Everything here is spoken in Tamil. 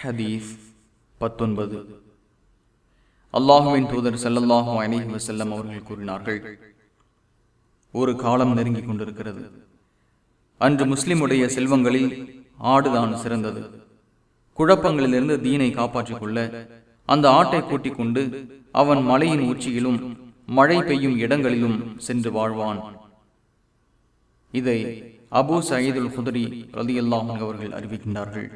ஹதீஸ் பத்தொன்பது. அல்லாஹுவின் தூதர் ஸல்லல்லாஹு அலைஹி வசல்லம் அவர்கள் கூறினார்கள் ஒரு காலம் நெருங்கிக் கொண்டிருக்கிறது. அன்று முஸ்லிமுடைய செல்வங்களில் ஆடுதான் சிறந்தது. குழப்பங்களிலிருந்து தீனை காப்பாற்றிக் கொள்ள அந்த ஆட்டை கூட்டிக் கொண்டு அவன் மலையின் உச்சியிலும் மழை பெய்யும் இடங்களிலும் சென்று வாழ்வான். இதை அபு சயீதுல் குதரி ரலியல்லாஹு அவர்கள் அறிவிக்கின்றார்கள்.